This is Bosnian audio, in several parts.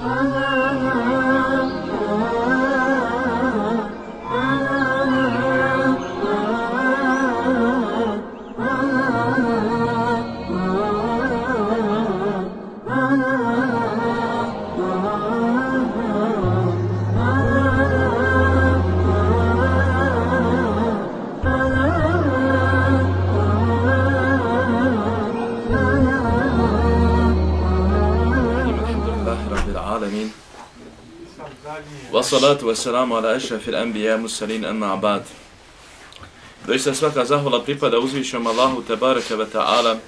Ah. Wassalatu wassalamu ala ešrafil anbiya musalin anma abad. Doista svaka zahvala pripada uzvišom Allahu tebareke ve ta'ala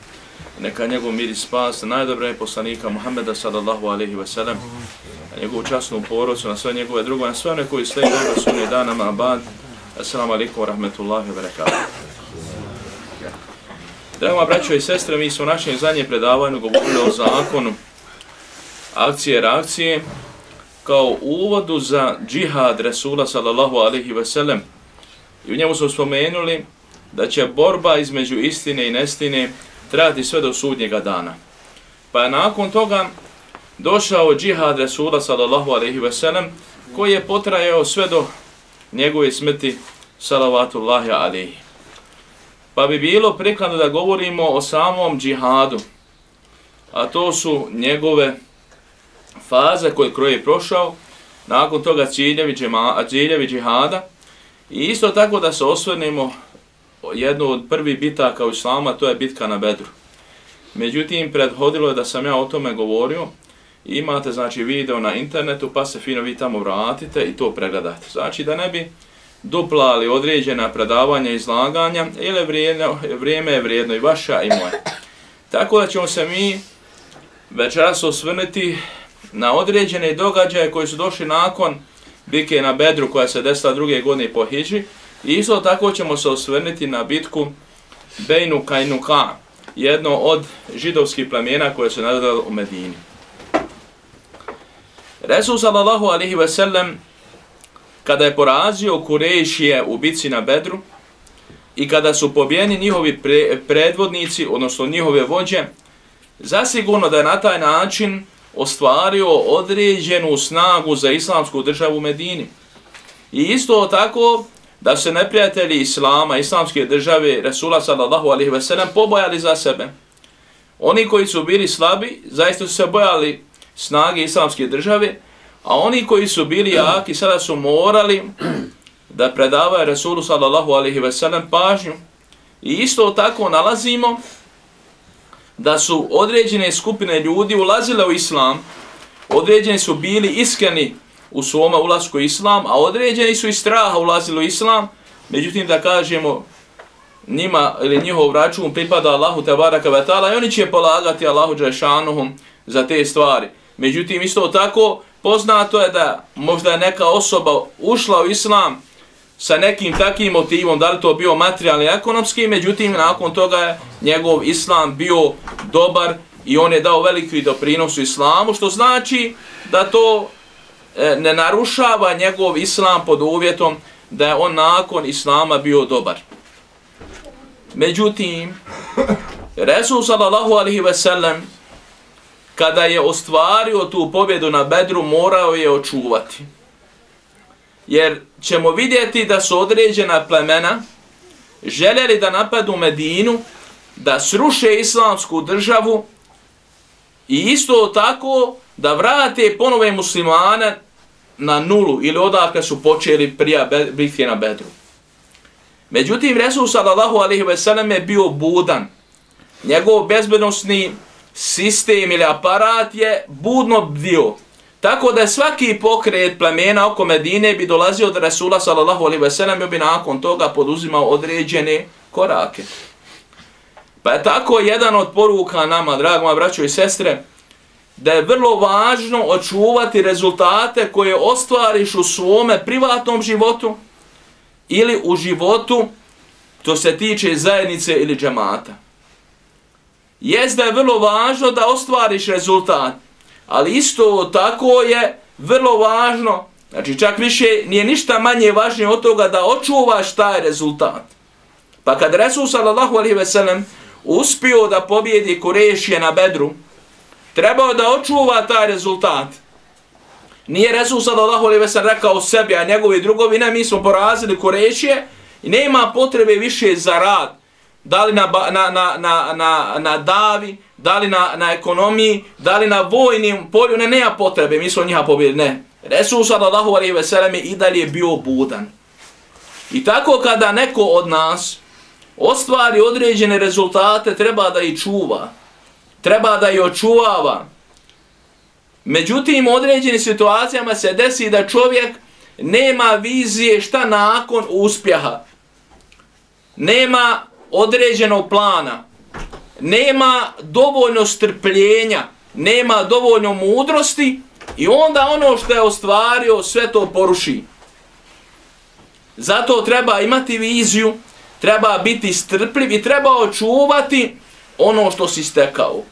neka njegov mir i spas najdobre poslanika Muhammeda sallallahu alaihi wa sallam na njegovu časnu porodcu, na sve njegove drugo, na sve one koji sledu dobro sunne danama abad. Assalamu alaikum wa rahmetullahi wa barakatuh. Drago braćo i sestre, mi smo u našem zadnjem predavanju govorili o zakonu akcije i reakcije kao uvodu za džihad Resula sallallahu alaihi ve sellem. I u njemu su spomenuli da će borba između istine i nestine trajati sve do sudnjega dana. Pa je nakon toga došao džihad Resula sallallahu alaihi ve sellem koji je potrajao sve do njegove smrti salavatullahi alaihi. Pa bi bilo prikladno da govorimo o samom džihadu, a to su njegove faze koje kroje je prošao, nakon toga ciljevi, džema, ciljevi džihada, i isto tako da se osvrnemo jednu od prvih bitaka u islama, to je bitka na Bedru. Međutim, prethodilo je da sam ja o tome govorio, imate znači video na internetu, pa se fino vi tamo vratite i to pregledate. Znači da ne bi duplali određena predavanja i izlaganja, ili vrijedno, vrijeme je vrijedno i vaša i moje. Tako da ćemo se mi večeras osvrniti na određene događaje koji su došli nakon bitke na Bedru koja se desila druge godine po Hidži. I isto tako ćemo se osvrniti na bitku Bejnu Kajnuka, jedno od židovskih plemena koje se nadadalo u Medini. Resul sallallahu alihi ve sellem kada je porazio Kurejšije u bitci na Bedru i kada su pobijeni njihovi pre, predvodnici, odnosno njihove vođe, zasigurno da je na taj način ostvario određenu snagu za islamsku državu u Medini. I isto tako da se neprijatelji islama, islamske države, Resula sallallahu alaihi ve sellem, pobojali za sebe. Oni koji su bili slabi, zaista su se bojali snage islamske države, a oni koji su bili jaki, sada su morali da predavaju Resulu sallallahu alaihi ve sellem pažnju. I isto tako nalazimo da su određene skupine ljudi ulazile u islam, određeni su bili iskreni u svoma ulasku u islam, a određeni su iz straha ulazili u islam, međutim da kažemo njima ili njihov račun pripada Allahu tabaraka wa ta'ala i oni će polagati Allahu džašanuhum za te stvari. Međutim, isto tako, poznato je da možda je neka osoba ušla u islam sa nekim takim motivom, da li to bio materijalni i ekonomski, međutim, nakon toga je njegov islam bio dobar i on je dao veliki doprinos u islamu, što znači da to e, ne narušava njegov islam pod uvjetom da je on nakon islama bio dobar. Međutim, Resul sallallahu alaihi ve sellem, kada je ostvario tu pobjedu na Bedru, morao je očuvati jer ćemo vidjeti da su određena plemena željeli da napadu Medinu, da sruše islamsku državu i isto tako da vrate ponove muslimane na nulu ili odakle su počeli prija bitke na Bedru. Međutim, Resul sallallahu alaihi ve sellem je bio budan. Njegov bezbednostni sistem ili aparat je budno bdio. Tako da svaki pokret plemena oko Medine bi dolazio od Rasula sallallahu alaihi ve sellem i bi nakon toga poduzimao određene korake. Pa je tako jedan od poruka nama, drago moja braćo i sestre, da je vrlo važno očuvati rezultate koje ostvariš u svome privatnom životu ili u životu to se tiče zajednice ili džemata. Jest da je vrlo važno da ostvariš rezultat, ali isto tako je vrlo važno, znači čak više nije ništa manje važnije od toga da očuvaš taj rezultat. Pa kad Resul sallallahu alaihi ve sellem uspio da pobjedi Kurešije na Bedru, trebao da očuva taj rezultat. Nije Resul sallallahu alaihi ve sellem rekao sebi, a njegovi drugovi, ne, mi smo porazili Kurešije i nema potrebe više za rad. Da li na, na, na, na, na, na davi, da li na, na ekonomiji, da li na vojnim polju, ne, nema potrebe, mi smo njiha pobjeli, ne. Resul sallallahu alaihi ve sellem je i dalje bio budan. I tako kada neko od nas ostvari određene rezultate, treba da ih čuva. Treba da ih očuvava. Međutim, u određenim situacijama se desi da čovjek nema vizije šta nakon uspjeha. Nema određenog plana. Nema dovoljno strpljenja. Nema dovoljno mudrosti. I onda ono što je ostvario sve to poruši. Zato treba imati viziju, treba biti strpljiv i treba očuvati ono što si stekao.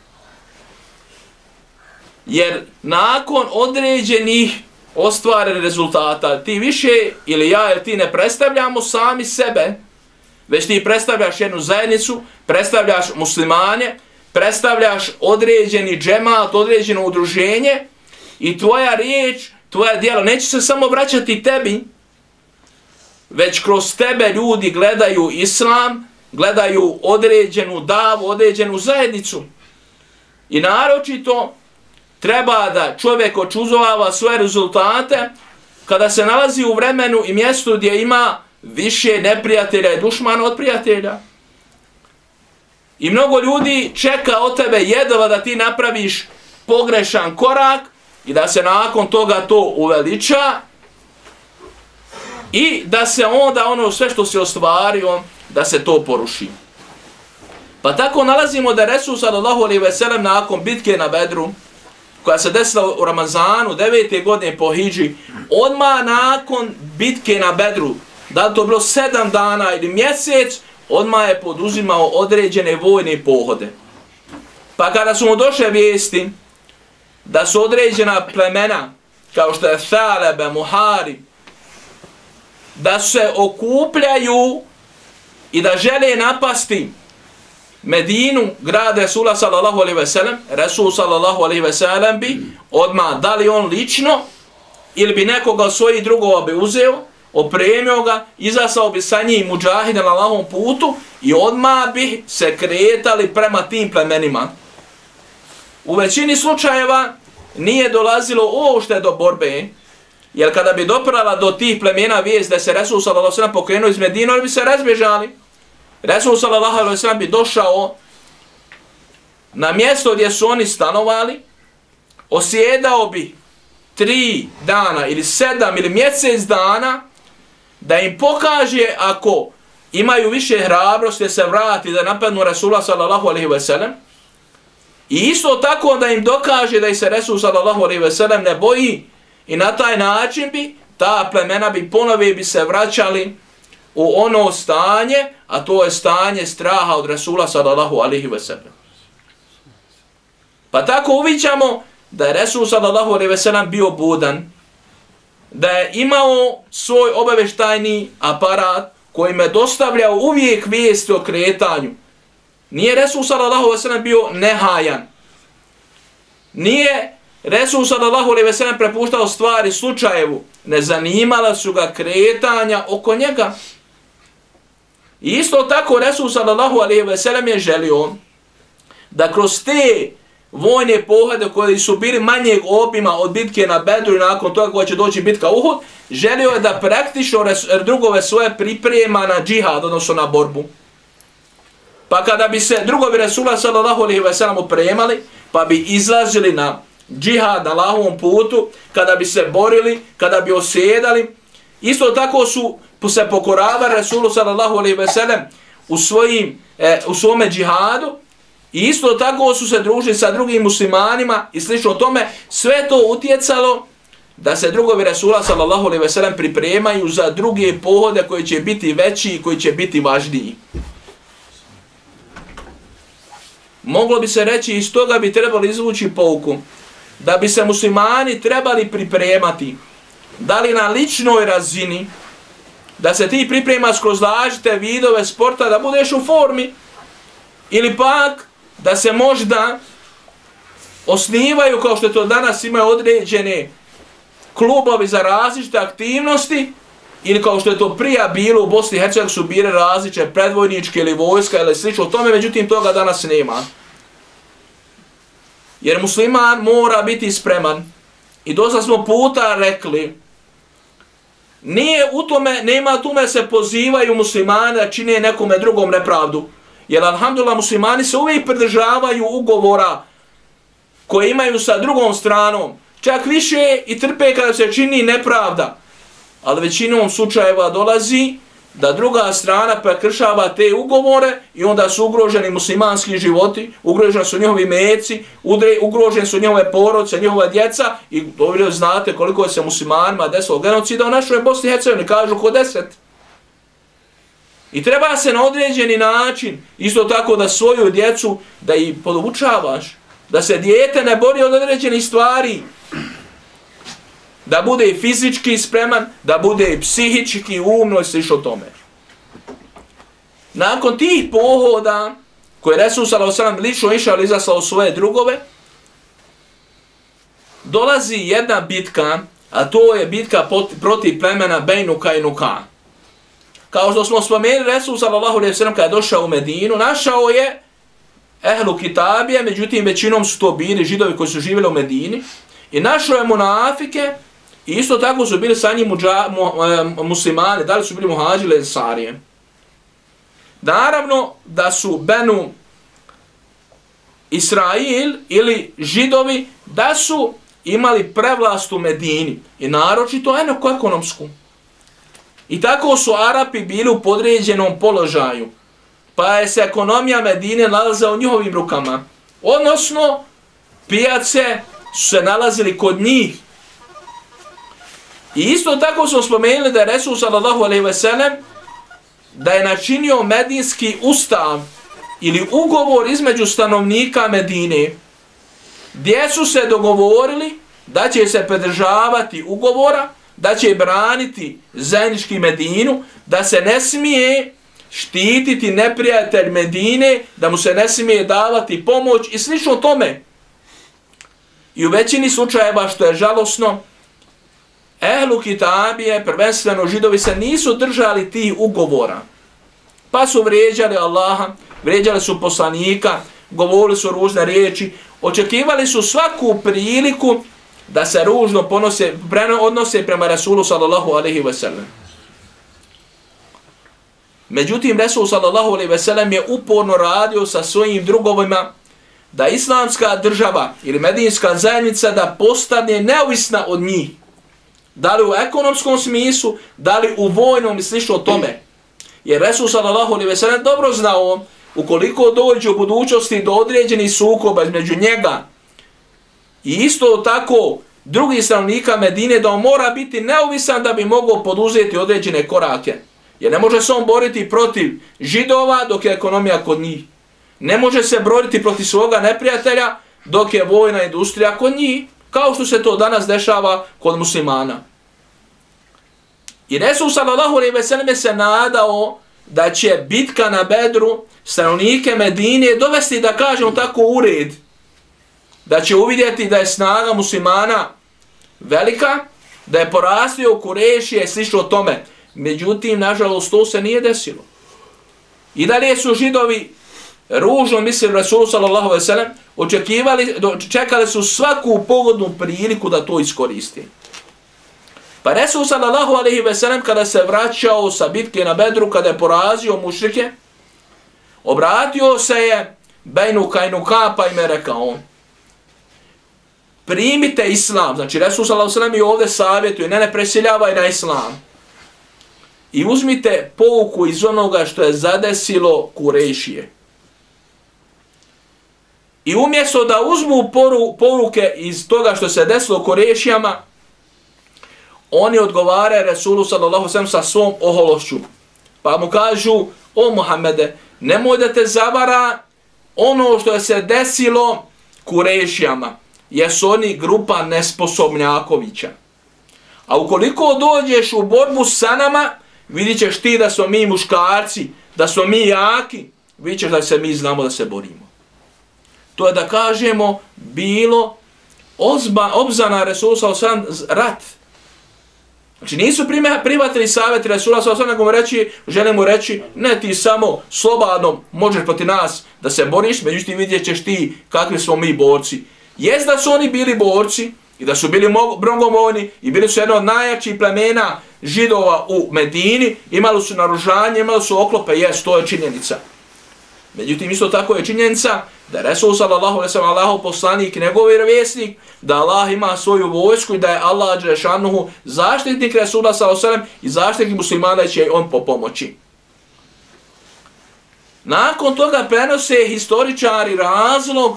Jer nakon određenih ostvarenih rezultata, ti više ili ja ili ti ne predstavljamo sami sebe, već ti predstavljaš jednu zajednicu, predstavljaš muslimane, predstavljaš određeni džemat, određeno udruženje i tvoja riječ, tvoja djela, neće se samo vraćati tebi, već kroz tebe ljudi gledaju islam, gledaju određenu davu, određenu zajednicu. I naročito treba da čovjek očuzovava svoje rezultate kada se nalazi u vremenu i mjestu gdje ima više neprijatelja i dušmana od prijatelja. I mnogo ljudi čeka od tebe jedva da ti napraviš pogrešan korak i da se nakon toga to uveliča i da se onda ono sve što se ostvario, da se to poruši. Pa tako nalazimo da Resul sallallahu alaihi ve sellem nakon bitke na Bedru, koja se desila u Ramazanu, devete godine po Hidži, odma nakon bitke na Bedru, da to bilo sedam dana ili mjesec, odma je poduzimao određene vojne pohode. Pa kada su mu došle vijesti da su određena plemena, kao što je Thalebe, Muhari, da se okupljaju i da žele napasti Medinu, grad Resula sallallahu alaihi ve sellem, Resul sallallahu alaihi ve sellem bi odma da li on lično ili bi nekoga svojih drugova bi uzeo, opremio ga, izasao bi sa njim muđahide na lavom putu i odma bi se kretali prema tim plemenima. U većini slučajeva nije dolazilo uopšte do borbe, Jer kada bi doprala do tih plemena vijest da se Resul sallallahu alejhi ve pokrenuo iz Medine, oni bi se razbježali. Resul sallallahu alejhi ve bi došao na mjesto gdje su oni stanovali, osjedao bi tri dana ili sedam ili mjesec dana da im pokaže ako imaju više hrabrosti da se vrati da napadnu Rasula sallallahu alejhi ve sellem. I isto tako da im dokaže da se Resul sallallahu alejhi ve sellem ne boji I na taj način bi ta plemena bi ponove bi se vraćali u ono stanje, a to je stanje straha od Rasula sallallahu ve wasallam. Pa tako uvićamo da je Resul sallallahu ve wasallam bio budan, da je imao svoj obaveštajni aparat koji me dostavljao uvijek vijesti o kretanju. Nije Resul sallallahu alejhi ve sellem bio nehajan. Nije Resul sallallahu alejhi ve sellem prepuštao stvari slučajevu, ne zanimala su ga kretanja oko njega. I isto tako Resul sallallahu alejhi ve sellem je želio da kroz te vojne pohode koje su bili manjeg obima od bitke na Bedru i nakon toga koja će doći bitka Uhud, želio je da praktično drugove svoje priprema na džihad, odnosno na borbu. Pa kada bi se drugovi Resula sallallahu alejhi ve sellem opremali, pa bi izlazili na džihad na Allahovom putu, kada bi se borili, kada bi osjedali. Isto tako su se pokoravali Resulu sallallahu alaihi ve sellem u, svojim, e, u svome džihadu i isto tako su se družili sa drugim muslimanima i slično tome. Sve to utjecalo da se drugovi Resula sallallahu alaihi ve sellem pripremaju za druge pohode koji će biti veći i koji će biti važniji. Moglo bi se reći iz toga bi trebali izvući pouku da bi se muslimani trebali pripremati, da li na ličnoj razini, da se ti pripremaš kroz lažite vidove sporta, da budeš u formi, ili pak da se možda osnivaju, kao što to danas imaju određene klubovi za različite aktivnosti, ili kao što je to prija bilo u Bosni i Hercegovini su bile različite predvojničke ili vojska ili slično tome, međutim toga danas nema. Jer musliman mora biti spreman. I dosta smo puta rekli, nije u tome, nema tome se pozivaju muslimani da čine nekome drugom nepravdu. Jer alhamdulillah muslimani se uvijek pridržavaju ugovora koje imaju sa drugom stranom. Čak više i trpe kada se čini nepravda. Ali većinom slučajeva dolazi da druga strana prekršava te ugovore i onda su ugroženi muslimanski životi, ugroženi su njihovi meci, ugroženi su njihove porodce, njihova djeca i dobro znate koliko je se muslimanima desilo genocida u našoj Bosni i Hercegovini, kažu ko deset. I treba se na određeni način, isto tako da svoju djecu, da ih podučavaš, da se dijete ne bori od određenih stvari, da bude i fizički spreman, da bude i psihički, umno i sliš o tome. Nakon tih pohoda, koje je Resul s.a.v. lično išao ali izaslao svoje drugove, dolazi jedna bitka, a to je bitka protiv plemena Bejnuka i Nuka. Kao što smo spomenuli, Resul sellem kada je došao u Medinu, našao je ehlu kitabije, međutim većinom su to bili židovi koji su živjeli u Medini, i našao je munafike, I isto tako su bili sa njim muđa, mu, e, muslimani, da li su bili muhađile ili sarije. Naravno da su Benu Israil ili židovi da su imali prevlast u Medini i naročito eno ekonomsku. I tako su Arapi bili u podređenom položaju. Pa je se ekonomija Medine nalaza u njihovim rukama. Odnosno, pijace su se nalazili kod njih I isto tako smo spomenuli da je Resul sallallahu alaihi ve sellem da je načinio medinski ustav ili ugovor između stanovnika Medine gdje su se dogovorili da će se predržavati ugovora, da će braniti zajednički Medinu, da se ne smije štititi neprijatelj Medine, da mu se ne smije davati pomoć i slično tome. I u većini slučajeva što je žalosno, Ehlu kitabije, prvenstveno židovi, se nisu držali tih ugovora. Pa su vrijeđali Allaha, vrijeđali su poslanika, govorili su ružne riječi, očekivali su svaku priliku da se ružno ponose, preno, odnose prema Rasulu sallallahu alaihi ve sellem. Međutim, Rasul sallallahu alaihi ve sellem je uporno radio sa svojim drugovima da islamska država ili medijinska zajednica da postane neovisna od njih da li u ekonomskom smislu, da li u vojnom i slično o tome. Jer Resul sallallahu alaihi ve sellem dobro znao, ukoliko dođe u budućnosti do određenih sukoba između njega i isto tako drugi stanovnika Medine da on mora biti neovisan da bi mogao poduzeti određene korake. Jer ne može se on boriti protiv židova dok je ekonomija kod njih. Ne može se boriti protiv svoga neprijatelja dok je vojna industrija kod njih kao što se to danas dešava kod muslimana. I Resul sallallahu alejhi ve sellem se nadao da će bitka na Bedru stanovnike Medine dovesti da kažem tako ured. Da će uvidjeti da je snaga muslimana velika, da je porastio u Kurešije i slično tome. Međutim, nažalost, to se nije desilo. I dalje su židovi ružno mislili Rasul sallallahu alaihi ve sellem, očekivali, čekali su svaku pogodnu priliku da to iskoristi. Pa Resul sallallahu alaihi ve sellem kada se vraćao sa bitke na Bedru, kada je porazio mušrike, obratio se je Bejnu Kajnuka pa im je rekao primite islam, znači Resul sallallahu sallam ve sellem i ovdje savjetuje, ne ne preseljavaj na islam. I uzmite pouku iz onoga što je zadesilo Kurešije. I umjesto da uzmu poru, poruke iz toga što se desilo Korešijama, oni odgovaraju Resulu sallallahu sallam sa svom ohološću. Pa mu kažu, o Muhammede, nemoj da te zavara ono što je se desilo Kurešijama. Jesu oni grupa nesposobnjakovića. A ukoliko dođeš u borbu sa nama, vidit ćeš ti da smo mi muškarci, da smo mi jaki, vidit ćeš da se mi znamo da se borimo. To je da kažemo bilo ozba, obzana Resulu Osan rat Znači nisu prihvatili savjet Resula sa nego mu reći, želimo reći, ne ti samo slobodno možeš proti nas da se boriš, međutim vidjet ćeš ti kakvi smo mi borci. Jes da su oni bili borci i da su bili brongomovni i bili su jedno od najjačih plemena židova u Medini, imali su naružanje, imali su oklope, jes, to je činjenica. Međutim, isto tako je činjenica da je Resul sallallahu alaihi sallam Allahov poslanik i njegov vjerovjesnik, da Allah ima svoju vojsku i da je Allah džešanuhu zaštitnik Resula sallallahu alaihi sallam i zaštitnik muslimana će on po pomoći. Nakon toga prenose historičari razlog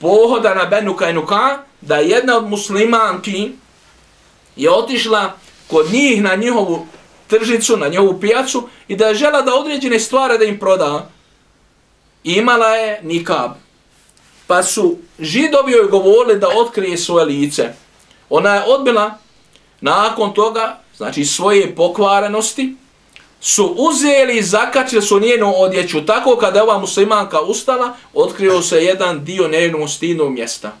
pohoda na Benu Kajnuka, da jedna od muslimanki je otišla kod njih na njihovu tržnicu, na njihovu pijacu i da je žela da određene stvari da im proda. Imala je nikab. Pa su židovi joj govorili da otkrije svoje lice. Ona je odbila nakon toga, znači svoje pokvarenosti, su uzeli i zakačili su njenu odjeću. Tako kada je ova muslimanka ustala, otkrio se jedan dio njenog stinog mjesta.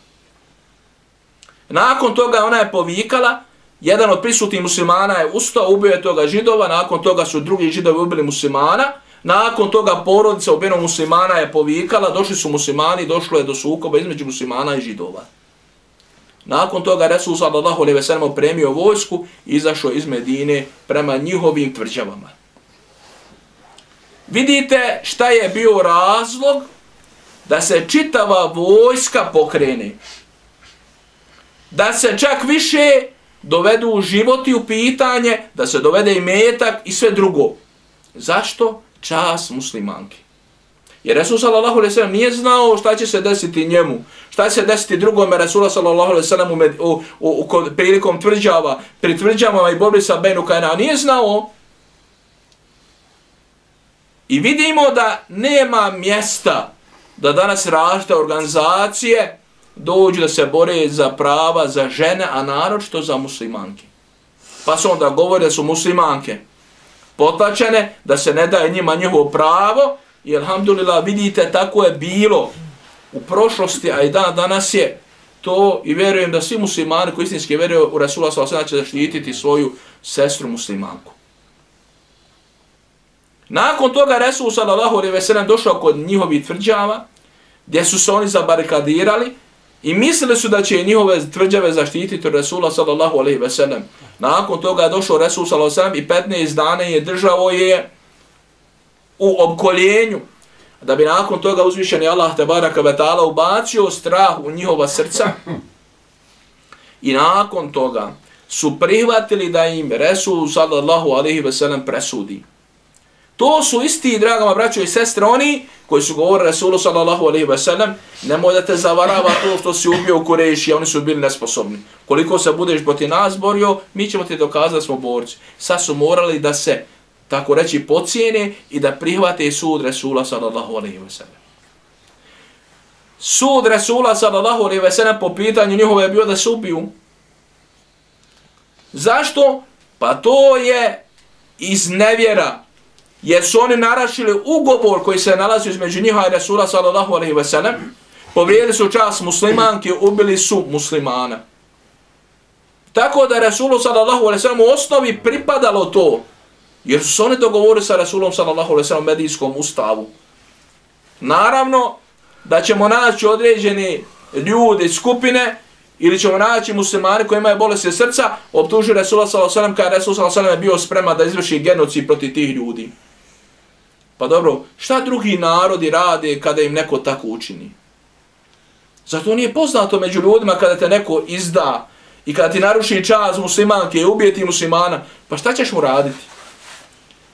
Nakon toga ona je povikala, jedan od prisutnih muslimana je ustao, ubio je toga židova, nakon toga su drugi židovi ubili muslimana, nakon toga porodica ubijenog muslimana je povikala, došli su muslimani, došlo je do sukoba između muslimana i židova. Nakon toga Resul sallallahu alejhi ve sellem opremio vojsku i izašao iz Medine prema njihovim tvrđavama. Vidite šta je bio razlog da se čitava vojska pokrene. Da se čak više dovedu u život i u pitanje, da se dovede i metak i sve drugo. Zašto? Čas muslimanki. Jer Resul sallallahu alaihi sallam nije znao šta će se desiti njemu. Šta će se desiti drugome Resula sallallahu alaihi sallam u, u, u, u, prilikom tvrđava, pri tvrđavama i borbi sa Benu Kajna. Nije znao. I vidimo da nema mjesta da danas različite organizacije dođu da se bore za prava za žene, a naročito za muslimanke. Pa su onda govore da su muslimanke potlačene, da se ne daje njima njihovo pravo, i alhamdulillah vidite tako je bilo u prošlosti, a i dan danas je to i vjerujem da svi muslimani koji istinski vjeruju u Rasula s.a.v. će zaštititi svoju sestru muslimanku. Nakon toga Resul s.a.v. došao kod njihovih tvrđava, gdje su se oni zabarikadirali, I mislili su da će njihove tvrđave zaštititi Resula sallallahu alaihi ve sellem. Nakon toga je došao Resul sallallahu alaihi ve sellem i 15 dana je držao je u obkoljenju. Da bi nakon toga uzvišeni Allah te baraka ve ta'ala ubacio strah u njihova srca. I nakon toga su prihvatili da im Resul sallallahu alaihi ve sellem presudi. To su isti, dragama braćo i sestre, oni koji su govorili Resulu sallallahu alaihi wa sallam, nemoj da te zavarava to što si ubio u Kureši, oni su bili nesposobni. Koliko se budeš proti nas borio, mi ćemo ti dokazati da smo borci. Sad su morali da se, tako reći, pocijene i da prihvate sud Resula sallallahu alaihi wa sallam. Sud Resula sallallahu alaihi wa sallam po pitanju njihove je bio da se ubiju. Zašto? Pa to je iz nevjera jer su oni narašili ugovor koji se nalazi između njiha i Resula sallallahu alaihi ve sellem, povrijedili su čas muslimanke, ubili su muslimana. Tako da Resulu sallallahu alaihi ve sellem u osnovi pripadalo to, jer su oni dogovorili sa Resulom sallallahu alaihi ve sellem medijskom ustavu. Naravno, da ćemo naći određeni ljudi, skupine, ili ćemo naći muslimani koji imaju bolesti srca, optužuju Resula sallallahu alaihi ve sellem kada Resul sallallahu alaihi ve sellem bio spreman da izvrši genocid protiv tih ljudi. Pa dobro, šta drugi narodi rade kada im neko tako učini? Zato nije poznato među ljudima kada te neko izda i kada ti naruši čas muslimanke i ubijeti muslimana, pa šta ćeš mu raditi?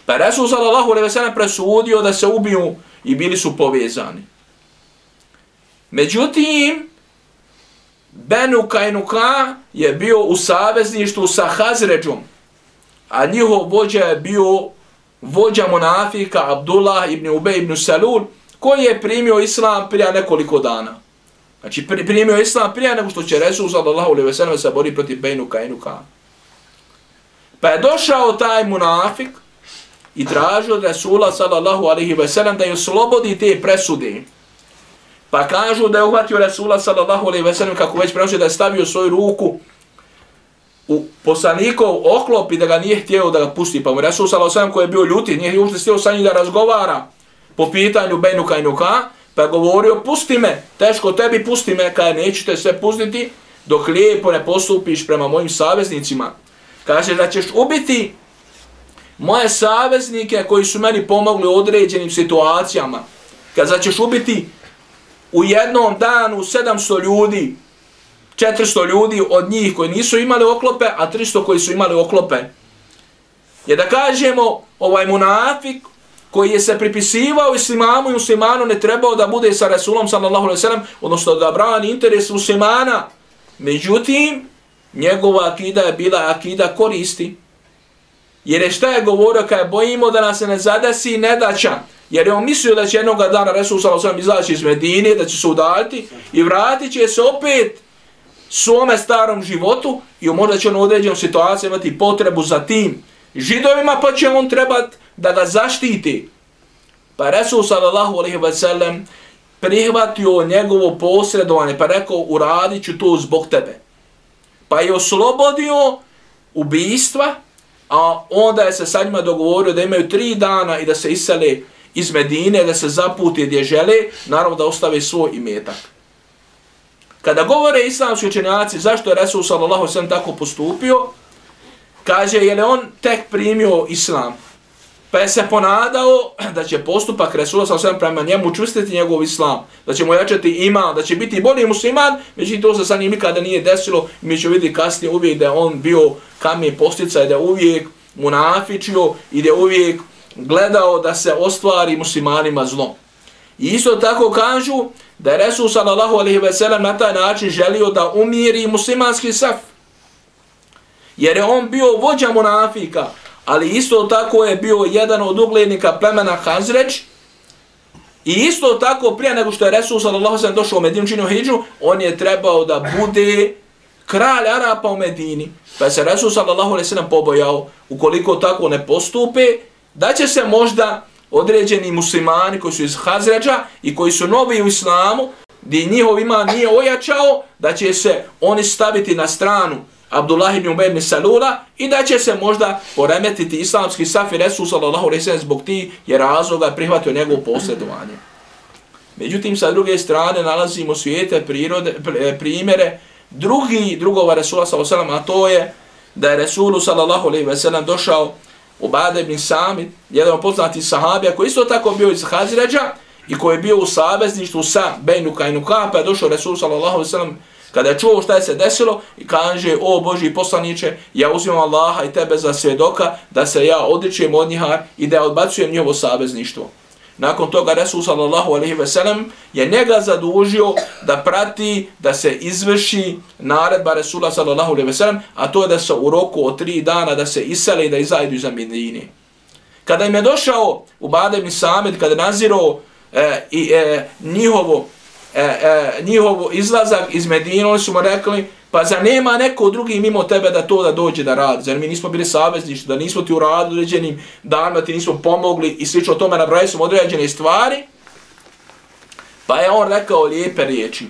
Pa Resul sallallahu alaihi wa presudio da se ubiju i bili su povezani. Međutim, Benu Kajnuka je bio u savezništu sa Hazređom, a njihov vođa je bio vođa monafika Abdullah ibn Ubej ibn Salul, koji je primio islam prije nekoliko dana. Znači primio islam prije nego što će Resul sallallahu alaihi ve sellem se bori protiv Bejnuka i Pa je došao taj munafik i tražio Resula sallallahu alaihi ve sellem da je oslobodi te presude. Pa kažu da je uhvatio Resula sallallahu alaihi ve sellem kako već prenosi da je stavio svoju ruku u poslanikov oklop i da ga nije htio da ga pusti. Pa mu Resul sallallahu alejhi koji je bio ljuti, nije uopšte stio sa njim da razgovara po pitanju Benuka i Nuka, pa je govorio, pusti me, teško tebi, pusti me, kada nećete sve pustiti, dok lijepo ne postupiš prema mojim saveznicima. Kaže da ćeš ubiti moje saveznike koji su meni pomogli u određenim situacijama. Kaže da ćeš ubiti u jednom danu 700 ljudi, 400 ljudi od njih koji nisu imali oklope, a 300 koji su imali oklope. Je da kažemo, ovaj munafik koji je se pripisivao islimamu i muslimanu ne trebao da bude sa Resulom sallallahu alaihi sallam, odnosno da brani interes muslimana. Međutim, njegova akida je bila akida koristi. Jer je šta je govorio kada je bojimo da nas se ne zadesi nedaća. Jer je on mislio da će jednog dana Resul sallallahu alaihi sallam izaći iz Medine, da će se udaljiti i vratit će se opet svome starom životu i možda će on u određenom situaciju imati potrebu za tim židovima, pa će on trebati da ga zaštiti. Pa Resul sallallahu alaihi wa sallam prihvatio njegovo posredovanje, pa rekao uradit ću to zbog tebe. Pa je oslobodio ubijstva, a onda je se sa njima dogovorio da imaju tri dana i da se isele iz Medine, da se zaputi gdje žele, naravno da ostave svoj imetak. Kada govore islamski učenjaci zašto je Resul sallallahu sallam tako postupio, kaže je li on tek primio islam, pa je se ponadao da će postupak Resula sallallahu sallam prema njemu čustiti njegov islam, da će mu jačati iman, da će biti bolji musliman, međutim to se sa njim nikada nije desilo mi ćemo vidjeti kasnije uvijek da je on bio kamen postica i da uvijek munafičio i da uvijek gledao da se ostvari muslimanima zlo. I isto tako kažu da je Resul sallallahu alaihi ve sellem na taj način želio da umiri muslimanski saf. Jer je on bio vođa munafika, ali isto tako je bio jedan od uglednika plemena Hazreć, I isto tako, prije nego što je Resul sallallahu sallam došao u Medinu činio hijđu, on je trebao da bude kralj Arapa u Medini. Pa se Resul sallallahu sallam pobojao, ukoliko tako ne postupe, da će se možda određeni muslimani koji su iz Hazređa i koji su novi u islamu, gdje njihov ima nije ojačao, da će se oni staviti na stranu Abdullah ibn Ubej ibn Salula i da će se možda poremetiti islamski saf i Resul sallallahu alejhi ve zbog ti je razloga prihvatio njegovo posjedovanje. Međutim sa druge strane nalazimo svijete prirode e, primjere drugi drugova Resula sallallahu alejhi ve a to je da je Resul sallallahu alejhi ve sellem došao Ubade ibn Samit, jedan poznati sahabija koji isto tako bio iz Hazređa i koji je bio u savezništvu sa Bejnu Kajnuka, pa je došao Resul sallallahu alejhi ve sellem Kada je čuo šta je se desilo i kaže, o Boži poslaniće, ja uzimam Allaha i tebe za svjedoka da se ja odličujem od njiha i da odbacujem njihovo savezništvo. Nakon toga Resul sallallahu alaihi ve sellem je njega zadužio da prati, da se izvrši naredba Resula sallallahu alaihi ve sellem, a to je da se u roku od tri dana da se isele i da izajdu iz Medine. Kada im je došao u Bade i Samid, kada je nazirao e, i, e, njihovo e, e, njihovo izlazak iz Medine, oni su mu rekli, pa za nema neko drugi mimo tebe da to da dođe da radi, zar mi nismo bili savezništi, da nismo ti u radu određenim danima, ti nismo pomogli i slično o tome nabrali smo određene stvari, pa je on rekao lijepe riječi.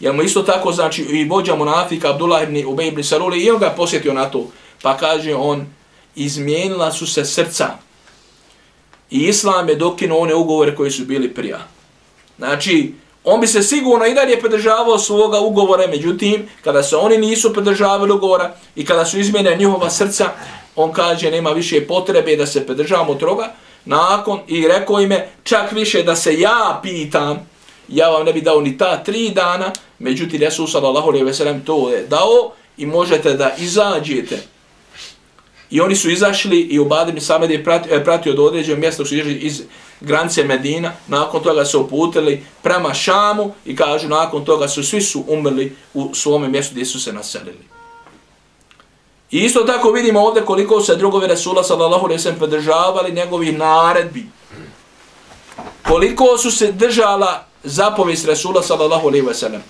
Jer mu isto tako, znači, i vođa monafika Abdullah ibn Ubej ibn Saruli, i on ga posjetio na to, pa kaže on, izmijenila su se srca i Islam je dokinuo one ugovore koji su bili prija. Znači, on bi se sigurno i dalje pridržavao svoga ugovora, međutim, kada se oni nisu pridržavali ugovora i kada su izmjene njihova srca, on kaže nema više potrebe da se pridržavamo toga, nakon i rekao ime čak više da se ja pitam, ja vam ne bi dao ni ta tri dana, međutim, Resul sallallahu alaihi ve sellem to je dao i možete da izađete. I oni su izašli i Ubadim i Samed je pratio, je pratio do određenog mjesta su izašli iz granice Medina. Nakon toga se uputili prema Šamu i kažu nakon toga su svi su umrli u svome mjestu gdje su se naselili. I isto tako vidimo ovdje koliko se drugovi Resula sallallahu alaihi sallam podržavali njegovi naredbi. Koliko su se držala zapovijest Resula sallallahu alaihi sallam.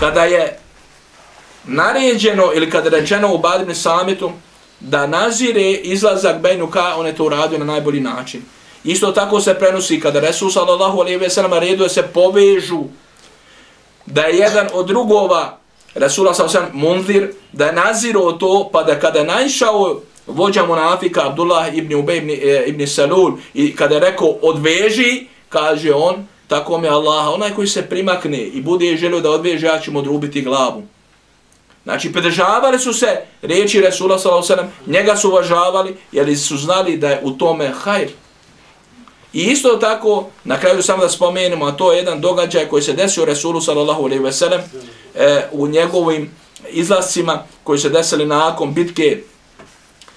Kada je naređeno ili kada je rečeno u Badibni samitu, da nazire izlazak Bejnuka, on je to uradio na najbolji način. Isto tako se prenosi kada Resul sallallahu alaihi ve sellem reduje se povežu da je jedan od drugova Resula sallallahu osam munzir, da je nazirao to, pa da kada je naišao vođa munafika Abdullah ibn Ubej ibn, e, ibn Salul i kada je rekao odveži, kaže on, tako mi Allah, onaj koji se primakne i bude želio da odveže, ja ću mu odrubiti glavu. Znači, pridržavali su se riječi Resula s.a.v. Njega su uvažavali, jer su znali da je u tome hajr. I isto tako, na kraju samo da spomenemo, a to je jedan događaj koji se desio Resulu s.a.v. E, u njegovim izlascima koji se desili nakon bitke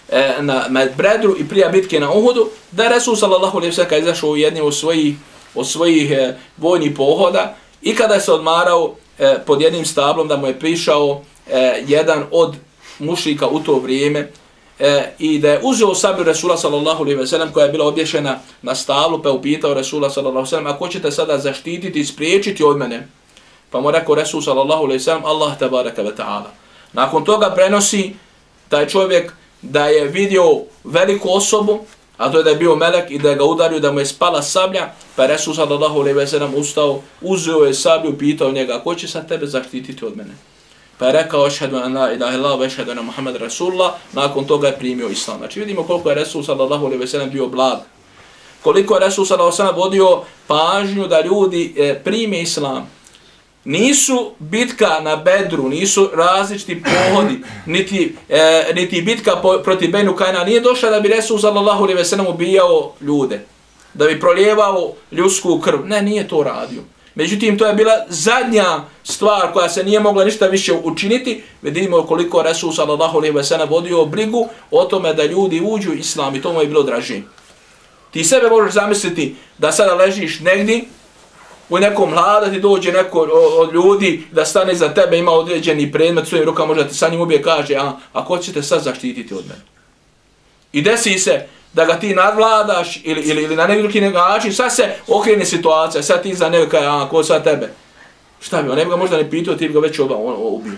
e, na Medbredru i prija bitke na Uhudu, da je Resul s.a.v. kada je izašao u jednim od svojih, od svojih e, vojnih pohoda i kada je se odmarao e, pod jednim stablom da mu je prišao e, jedan od mušlika u to vrijeme e, i da je uzeo sabir Resula sallallahu alaihi ve sellem koja je bila obješena na stablu pa je upitao Resula sallallahu alaihi ve sellem ako ćete sada zaštititi i spriječiti od mene? Pa mu rekao Resul sallallahu alaihi ve sellem Allah tabaraka ve ta'ala. Nakon toga prenosi taj čovjek da je vidio veliku osobu a to je da je bio melek i da je ga udario da mu je spala sablja pa je Resul sallallahu alaihi ve sellem ustao uzeo je sablju pitao njega ko će sad tebe zaštititi od mene Pa je rekao ašhedu an la ilaha illa wa ašhedu anna Muhammed Rasulullah, nakon toga je primio islam. Znači vidimo koliko je Resul sallallahu alaihi ve sellem bio blag. Koliko je Resul sallallahu alaihi ve sellem vodio pažnju da ljudi e, prime islam. Nisu bitka na bedru, nisu različiti pohodi, niti, e, niti bitka po, protiv Benu Kajna. Nije došla da bi Resul sallallahu alaihi ve sellem ubijao ljude, da bi proljevao ljudsku krv. Ne, nije to radio. Međutim, to je bila zadnja stvar koja se nije mogla ništa više učiniti. Vidimo koliko Resul sallallahu alaihi wa sallam vodio brigu o tome da ljudi uđu islam i to mu je bilo draži. Ti sebe možeš zamisliti da sada ležiš negdje u nekom hlada ti dođe neko od ljudi da stane za tebe ima određeni predmet svojim rukama možda ti sa njim ubije kaže a, a ko će te sad zaštititi od mene? I desi se da ga ti nadvladaš ili, ili, ili na neki drugi način, sad se okrene situacija, sad ti za neka, a ko sad tebe? Šta bi, on ne bi ga možda ne pitao, ti bi ga već oba, on, ubio.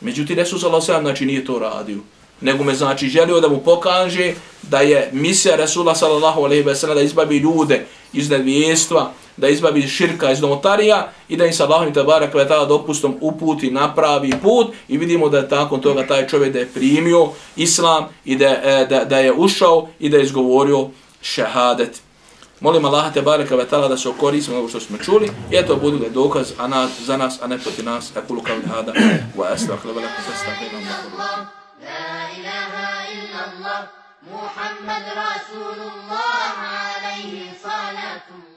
Međutim, Resus Allah sam, znači, nije to radio. Nego me, znači, želio da mu pokaže da je misija Resula sallallahu alaihi ve sellem da izbavi ljude iz nevjestva, da izbavi širka iz notarija i da im sa Allahom i tabarak ve tada dopustom uputi napravi put i vidimo da je nakon toga taj čovjek da je primio islam i da, e, da, da je ušao i da je izgovorio šehadet. Molim Allah te bareka ve taala da se okoristimo ovo što smo čuli i eto budu da dokaz a nas, za nas a ne protiv nas. Akulu kao hada. Wa astaghfiru lakum fastaghfiru La ilaha illa Allah Muhammad Rasulullah alayhi salatu